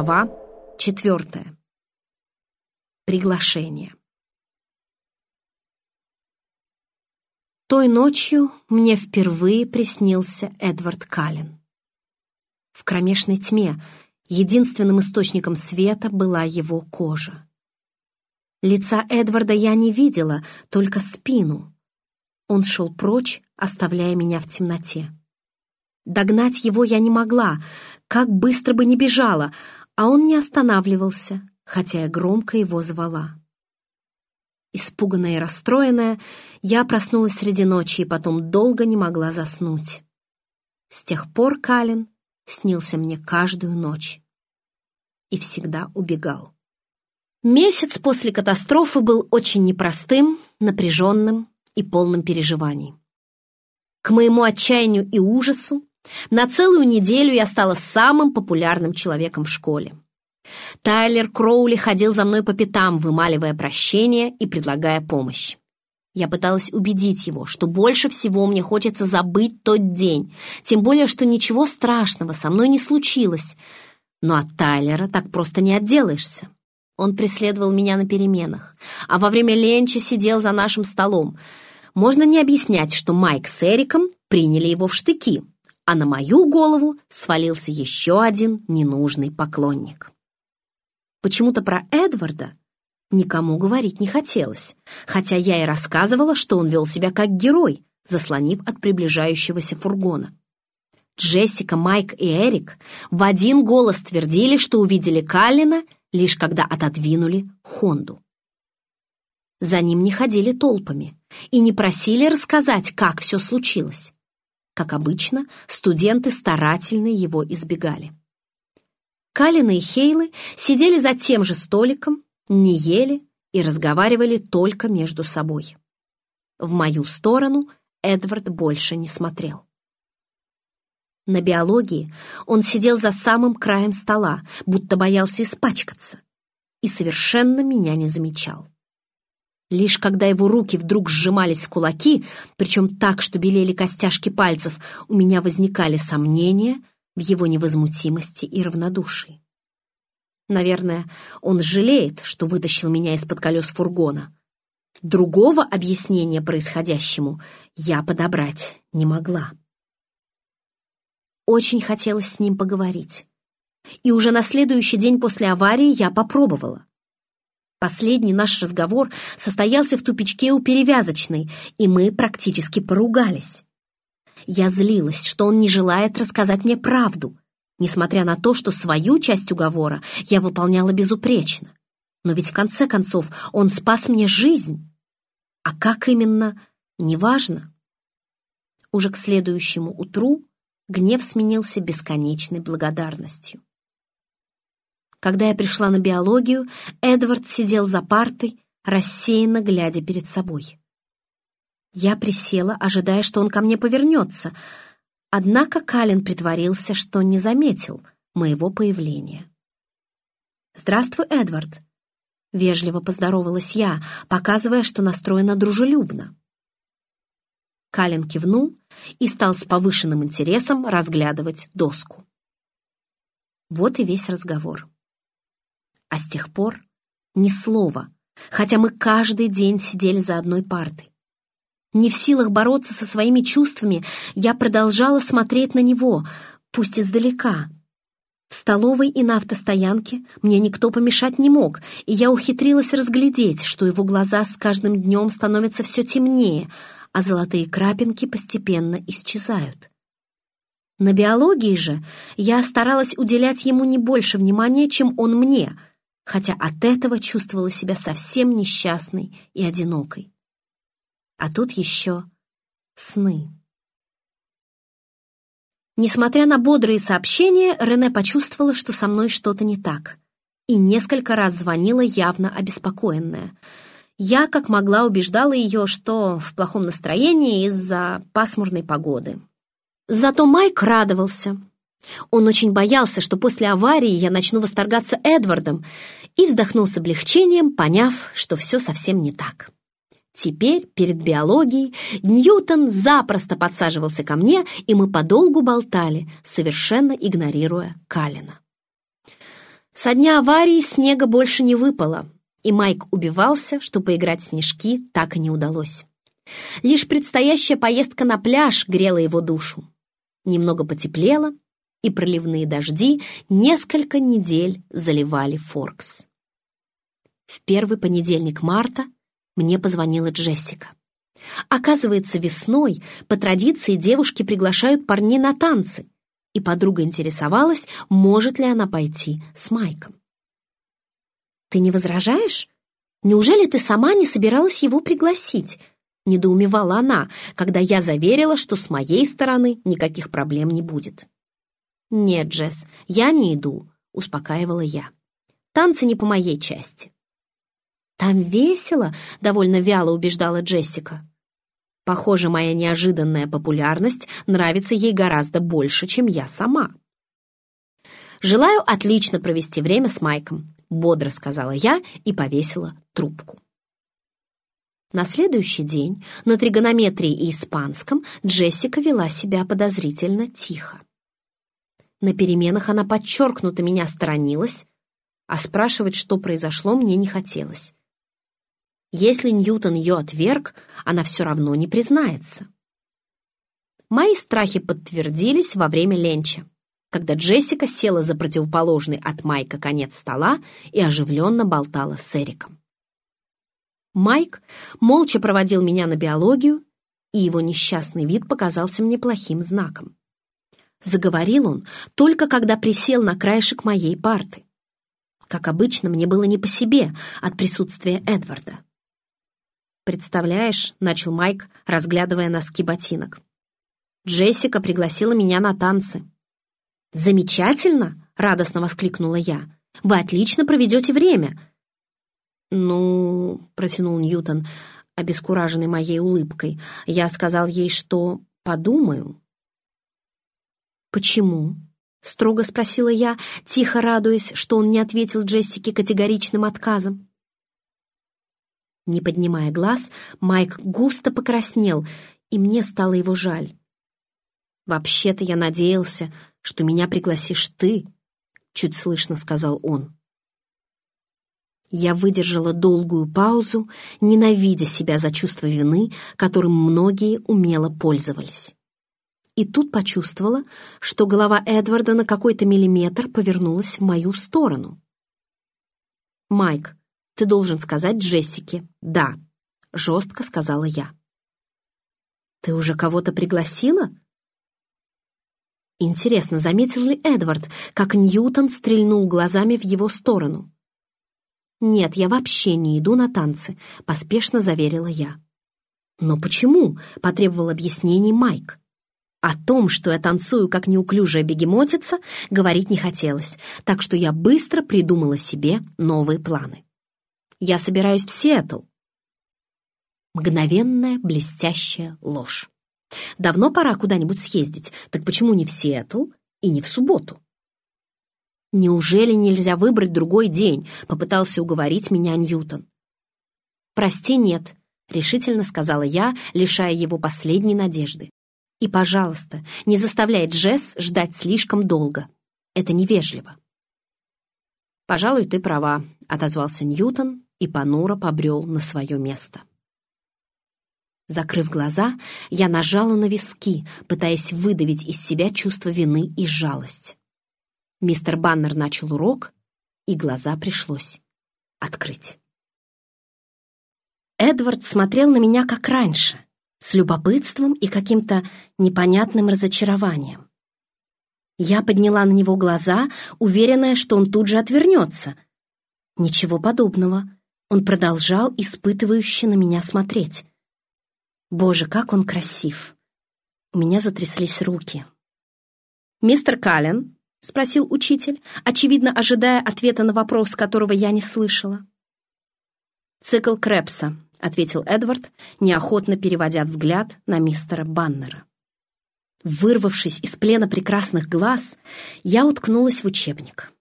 Глава четвертая. Приглашение. Той ночью мне впервые приснился Эдвард Каллен. В кромешной тьме единственным источником света была его кожа. Лица Эдварда я не видела, только спину. Он шел прочь, оставляя меня в темноте. Догнать его я не могла, как быстро бы не бежала, а он не останавливался, хотя я громко его звала. Испуганная и расстроенная, я проснулась среди ночи и потом долго не могла заснуть. С тех пор Калин снился мне каждую ночь и всегда убегал. Месяц после катастрофы был очень непростым, напряженным и полным переживаний. К моему отчаянию и ужасу на целую неделю я стала самым популярным человеком в школе. Тайлер Кроули ходил за мной по пятам, вымаливая прощение и предлагая помощь. Я пыталась убедить его, что больше всего мне хочется забыть тот день, тем более, что ничего страшного со мной не случилось. Но от Тайлера так просто не отделаешься. Он преследовал меня на переменах, а во время ленча сидел за нашим столом. Можно не объяснять, что Майк с Эриком приняли его в штыки, а на мою голову свалился еще один ненужный поклонник. Почему-то про Эдварда никому говорить не хотелось, хотя я и рассказывала, что он вел себя как герой, заслонив от приближающегося фургона. Джессика, Майк и Эрик в один голос твердили, что увидели Каллина, лишь когда отодвинули Хонду. За ним не ходили толпами и не просили рассказать, как все случилось. Как обычно, студенты старательно его избегали. Калины и Хейлы сидели за тем же столиком, не ели и разговаривали только между собой. В мою сторону Эдвард больше не смотрел. На биологии он сидел за самым краем стола, будто боялся испачкаться, и совершенно меня не замечал. Лишь когда его руки вдруг сжимались в кулаки, причем так, что белели костяшки пальцев, у меня возникали сомнения в его невозмутимости и равнодушии. Наверное, он жалеет, что вытащил меня из-под колес фургона. Другого объяснения происходящему я подобрать не могла. Очень хотелось с ним поговорить. И уже на следующий день после аварии я попробовала. Последний наш разговор состоялся в тупичке у перевязочной, и мы практически поругались. Я злилась, что он не желает рассказать мне правду, несмотря на то, что свою часть уговора я выполняла безупречно. Но ведь в конце концов он спас мне жизнь. А как именно, неважно. Уже к следующему утру гнев сменился бесконечной благодарностью. Когда я пришла на биологию, Эдвард сидел за партой, рассеянно глядя перед собой. Я присела, ожидая, что он ко мне повернется, однако Калин притворился, что не заметил моего появления. «Здравствуй, Эдвард!» — вежливо поздоровалась я, показывая, что настроена дружелюбно. Калин кивнул и стал с повышенным интересом разглядывать доску. Вот и весь разговор. А с тех пор ни слова, хотя мы каждый день сидели за одной партой. Не в силах бороться со своими чувствами, я продолжала смотреть на него, пусть издалека. В столовой и на автостоянке мне никто помешать не мог, и я ухитрилась разглядеть, что его глаза с каждым днем становятся все темнее, а золотые крапинки постепенно исчезают. На биологии же я старалась уделять ему не больше внимания, чем он мне — хотя от этого чувствовала себя совсем несчастной и одинокой. А тут еще сны. Несмотря на бодрые сообщения, Рене почувствовала, что со мной что-то не так, и несколько раз звонила явно обеспокоенная. Я, как могла, убеждала ее, что в плохом настроении из-за пасмурной погоды. Зато Майк радовался. Он очень боялся, что после аварии я начну восторгаться Эдвардом, и вздохнул с облегчением, поняв, что все совсем не так. Теперь, перед биологией, Ньютон запросто подсаживался ко мне, и мы подолгу болтали, совершенно игнорируя Калина. Со дня аварии снега больше не выпало, и Майк убивался, что поиграть в снежки так и не удалось. Лишь предстоящая поездка на пляж грела его душу. Немного потеплело, и проливные дожди несколько недель заливали Форкс. В первый понедельник марта мне позвонила Джессика. Оказывается, весной по традиции девушки приглашают парней на танцы, и подруга интересовалась, может ли она пойти с Майком. «Ты не возражаешь? Неужели ты сама не собиралась его пригласить?» Недоумевала она, когда я заверила, что с моей стороны никаких проблем не будет. «Нет, Джесс, я не иду», — успокаивала я. «Танцы не по моей части». «Там весело», — довольно вяло убеждала Джессика. Похоже, моя неожиданная популярность нравится ей гораздо больше, чем я сама. «Желаю отлично провести время с Майком», — бодро сказала я и повесила трубку. На следующий день на тригонометрии и испанском Джессика вела себя подозрительно тихо. На переменах она подчеркнуто меня сторонилась, а спрашивать, что произошло, мне не хотелось. Если Ньютон ее отверг, она все равно не признается. Мои страхи подтвердились во время ленча, когда Джессика села за противоположный от Майка конец стола и оживленно болтала с Эриком. Майк молча проводил меня на биологию, и его несчастный вид показался мне плохим знаком. Заговорил он только когда присел на краешек моей парты. Как обычно, мне было не по себе от присутствия Эдварда. «Представляешь», — начал Майк, разглядывая носки ботинок. «Джессика пригласила меня на танцы». «Замечательно!» — радостно воскликнула я. «Вы отлично проведете время». «Ну...» — протянул Ньютон, обескураженный моей улыбкой. Я сказал ей, что подумаю. «Почему?» — строго спросила я, тихо радуясь, что он не ответил Джессике категоричным отказом. Не поднимая глаз, Майк густо покраснел, и мне стало его жаль. «Вообще-то я надеялся, что меня пригласишь ты», — чуть слышно сказал он. Я выдержала долгую паузу, ненавидя себя за чувство вины, которым многие умело пользовались. И тут почувствовала, что голова Эдварда на какой-то миллиметр повернулась в мою сторону. «Майк, ты должен сказать Джессике «да», — жестко сказала я. «Ты уже кого-то пригласила?» Интересно, заметил ли Эдвард, как Ньютон стрельнул глазами в его сторону? «Нет, я вообще не иду на танцы», — поспешно заверила я. «Но почему?» — потребовал объяснений Майк. О том, что я танцую как неуклюжая бегемотица, говорить не хотелось, так что я быстро придумала себе новые планы. Я собираюсь в Сиэтл». Мгновенная блестящая ложь. Давно пора куда-нибудь съездить, так почему не в Сиэтл и не в субботу? «Неужели нельзя выбрать другой день?» — попытался уговорить меня Ньютон. «Прости, нет», — решительно сказала я, лишая его последней надежды. «И, пожалуйста, не заставляй Джесс ждать слишком долго. Это невежливо». «Пожалуй, ты права», — отозвался Ньютон и понуро побрел на свое место. Закрыв глаза, я нажала на виски, пытаясь выдавить из себя чувство вины и жалость. Мистер Баннер начал урок, и глаза пришлось открыть. Эдвард смотрел на меня как раньше, с любопытством и каким-то непонятным разочарованием. Я подняла на него глаза, уверенная, что он тут же отвернется. Ничего подобного. Он продолжал испытывающе на меня смотреть. Боже, как он красив! У меня затряслись руки. «Мистер Каллен?» — спросил учитель, очевидно ожидая ответа на вопрос, которого я не слышала. «Цикл Крепса», — ответил Эдвард, неохотно переводя взгляд на мистера Баннера. Вырвавшись из плена прекрасных глаз, я уткнулась в учебник.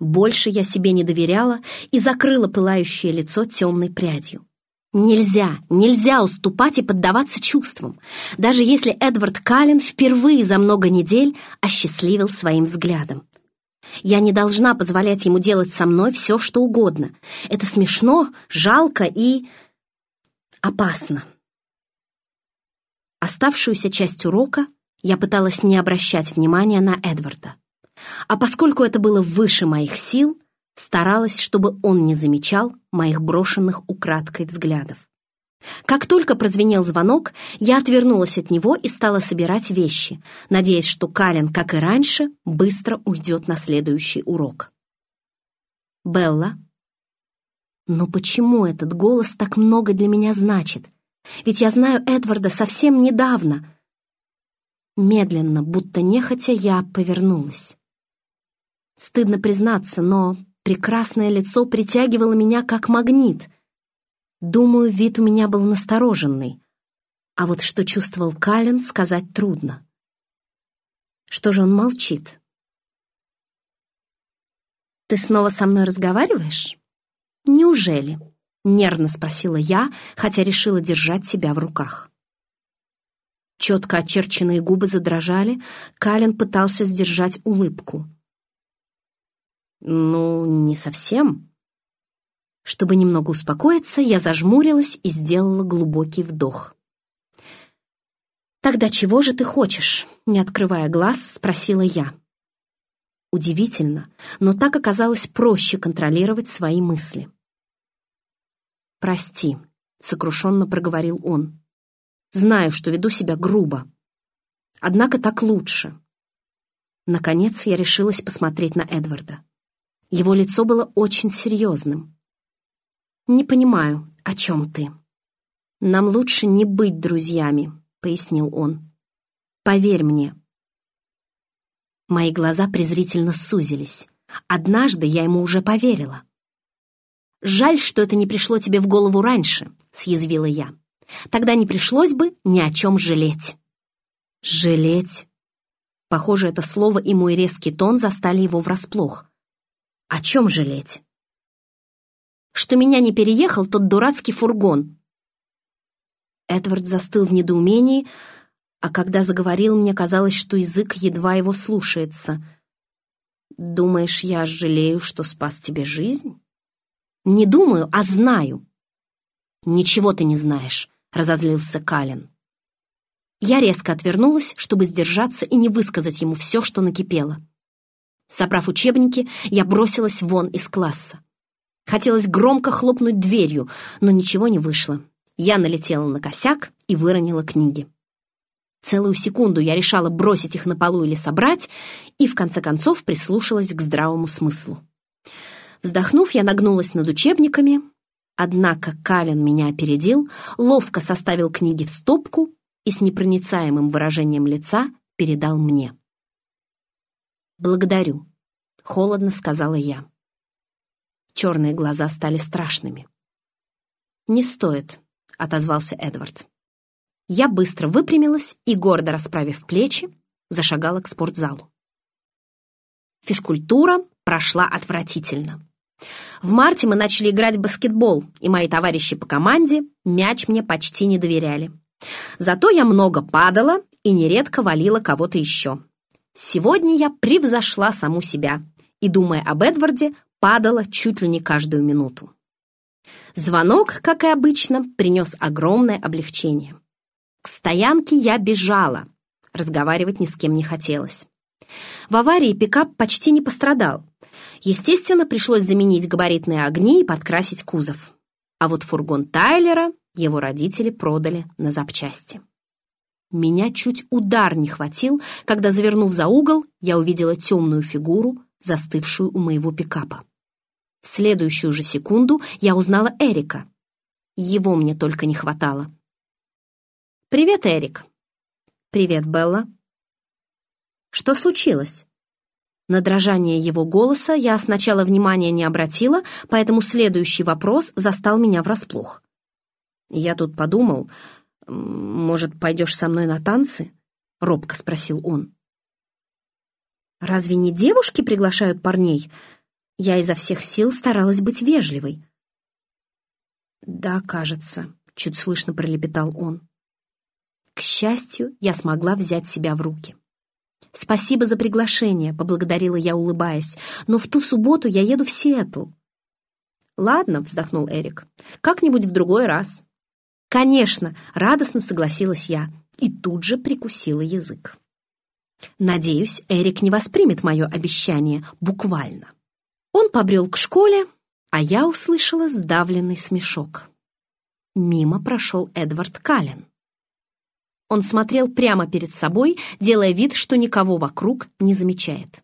Больше я себе не доверяла и закрыла пылающее лицо темной прядью. Нельзя, нельзя уступать и поддаваться чувствам, даже если Эдвард Каллен впервые за много недель осчастливил своим взглядом. Я не должна позволять ему делать со мной все, что угодно. Это смешно, жалко и... опасно. Оставшуюся часть урока я пыталась не обращать внимания на Эдварда. А поскольку это было выше моих сил, старалась, чтобы он не замечал моих брошенных украдкой взглядов. Как только прозвенел звонок, я отвернулась от него и стала собирать вещи, надеясь, что Калин, как и раньше, быстро уйдет на следующий урок. «Белла?» «Но почему этот голос так много для меня значит? Ведь я знаю Эдварда совсем недавно». Медленно, будто нехотя, я повернулась. Стыдно признаться, но прекрасное лицо притягивало меня как магнит. Думаю, вид у меня был настороженный. А вот что чувствовал Калин, сказать трудно. Что же он молчит? «Ты снова со мной разговариваешь?» «Неужели?» — нервно спросила я, хотя решила держать себя в руках. Четко очерченные губы задрожали, Калин пытался сдержать улыбку. «Ну, не совсем», чтобы немного успокоиться, я зажмурилась и сделала глубокий вдох. «Тогда чего же ты хочешь?» — не открывая глаз, спросила я. Удивительно, но так оказалось проще контролировать свои мысли. «Прости», — сокрушенно проговорил он. «Знаю, что веду себя грубо. Однако так лучше». Наконец я решилась посмотреть на Эдварда. Его лицо было очень серьезным. «Не понимаю, о чем ты?» «Нам лучше не быть друзьями», — пояснил он. «Поверь мне». Мои глаза презрительно сузились. Однажды я ему уже поверила. «Жаль, что это не пришло тебе в голову раньше», — съязвила я. «Тогда не пришлось бы ни о чем жалеть». «Жалеть?» Похоже, это слово и мой резкий тон застали его врасплох. «О чем жалеть?» что меня не переехал тот дурацкий фургон. Эдвард застыл в недоумении, а когда заговорил, мне казалось, что язык едва его слушается. «Думаешь, я жалею, что спас тебе жизнь?» «Не думаю, а знаю». «Ничего ты не знаешь», — разозлился Калин. Я резко отвернулась, чтобы сдержаться и не высказать ему все, что накипело. Собрав учебники, я бросилась вон из класса. Хотелось громко хлопнуть дверью, но ничего не вышло. Я налетела на косяк и выронила книги. Целую секунду я решала бросить их на полу или собрать, и в конце концов прислушалась к здравому смыслу. Вздохнув, я нагнулась над учебниками, однако Калин меня опередил, ловко составил книги в стопку и с непроницаемым выражением лица передал мне. «Благодарю», — холодно сказала я. Черные глаза стали страшными. «Не стоит», — отозвался Эдвард. Я быстро выпрямилась и, гордо расправив плечи, зашагала к спортзалу. Физкультура прошла отвратительно. В марте мы начали играть в баскетбол, и мои товарищи по команде мяч мне почти не доверяли. Зато я много падала и нередко валила кого-то еще. Сегодня я превзошла саму себя и, думая об Эдварде, падала чуть ли не каждую минуту. Звонок, как и обычно, принес огромное облегчение. К стоянке я бежала. Разговаривать ни с кем не хотелось. В аварии пикап почти не пострадал. Естественно, пришлось заменить габаритные огни и подкрасить кузов. А вот фургон Тайлера его родители продали на запчасти. Меня чуть удар не хватил, когда, завернув за угол, я увидела темную фигуру, застывшую у моего пикапа. В следующую же секунду я узнала Эрика. Его мне только не хватало. «Привет, Эрик». «Привет, Белла». «Что случилось?» На дрожание его голоса я сначала внимания не обратила, поэтому следующий вопрос застал меня врасплох. «Я тут подумал, может, пойдешь со мной на танцы?» — робко спросил он. «Разве не девушки приглашают парней?» Я изо всех сил старалась быть вежливой. «Да, кажется», — чуть слышно пролепетал он. К счастью, я смогла взять себя в руки. «Спасибо за приглашение», — поблагодарила я, улыбаясь. «Но в ту субботу я еду в Сиэтл». «Ладно», — вздохнул Эрик, — «как-нибудь в другой раз». «Конечно», — радостно согласилась я и тут же прикусила язык. Надеюсь, Эрик не воспримет мое обещание буквально. Он побрел к школе, а я услышала сдавленный смешок. Мимо прошел Эдвард Каллен. Он смотрел прямо перед собой, делая вид, что никого вокруг не замечает.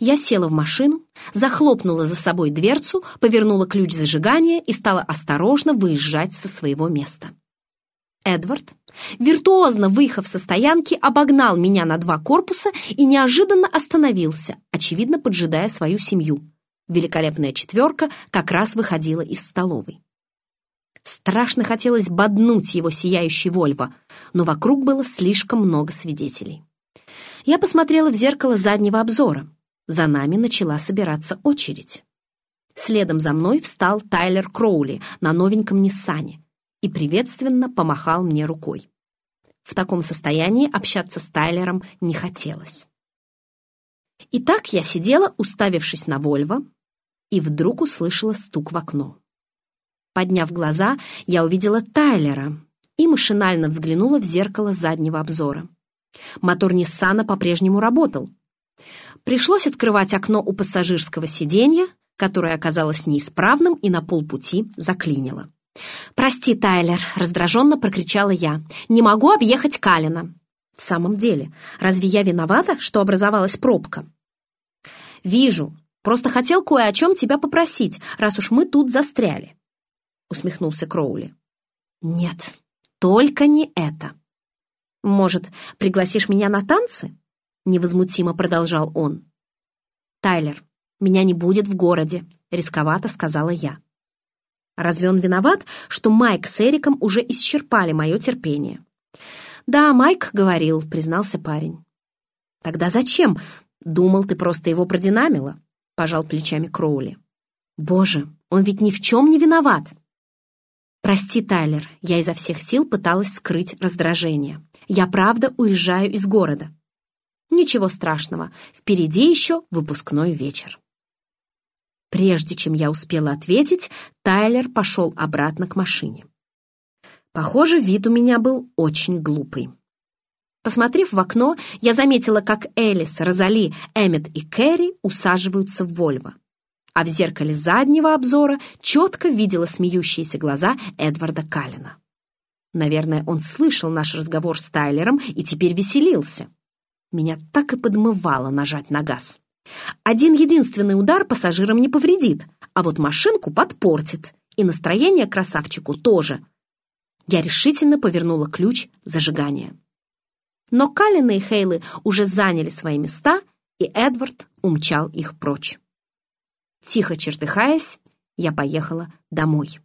Я села в машину, захлопнула за собой дверцу, повернула ключ зажигания и стала осторожно выезжать со своего места. Эдвард, виртуозно выехав со стоянки, обогнал меня на два корпуса и неожиданно остановился, очевидно, поджидая свою семью. Великолепная четверка как раз выходила из столовой. Страшно хотелось боднуть его сияющий Вольво, но вокруг было слишком много свидетелей. Я посмотрела в зеркало заднего обзора. За нами начала собираться очередь. Следом за мной встал Тайлер Кроули на новеньком Ниссане и приветственно помахал мне рукой. В таком состоянии общаться с Тайлером не хотелось. Итак, я сидела, уставившись на Вольво, и вдруг услышала стук в окно. Подняв глаза, я увидела Тайлера и машинально взглянула в зеркало заднего обзора. Мотор Ниссана по-прежнему работал, Пришлось открывать окно у пассажирского сиденья, которое оказалось неисправным и на полпути заклинило. «Прости, Тайлер», — раздраженно прокричала я. «Не могу объехать Калина». «В самом деле, разве я виновата, что образовалась пробка?» «Вижу. Просто хотел кое о чем тебя попросить, раз уж мы тут застряли», — усмехнулся Кроули. «Нет, только не это. Может, пригласишь меня на танцы?» — невозмутимо продолжал он. «Тайлер, меня не будет в городе», — рисковато сказала я. Разве он виноват, что Майк с Эриком уже исчерпали мое терпение? «Да, Майк говорил», — признался парень. «Тогда зачем? Думал, ты просто его продинамила», — пожал плечами Кроули. «Боже, он ведь ни в чем не виноват!» «Прости, Тайлер, я изо всех сил пыталась скрыть раздражение. Я правда уезжаю из города. Ничего страшного, впереди еще выпускной вечер. Прежде чем я успела ответить, Тайлер пошел обратно к машине. Похоже, вид у меня был очень глупый. Посмотрев в окно, я заметила, как Элис, Розали, Эммет и Кэрри усаживаются в Вольво. А в зеркале заднего обзора четко видела смеющиеся глаза Эдварда Каллина. Наверное, он слышал наш разговор с Тайлером и теперь веселился. Меня так и подмывало нажать на газ. Один единственный удар пассажирам не повредит, а вот машинку подпортит. И настроение красавчику тоже. Я решительно повернула ключ зажигания. Но Каллины и Хейлы уже заняли свои места, и Эдвард умчал их прочь. Тихо чертыхаясь, я поехала домой.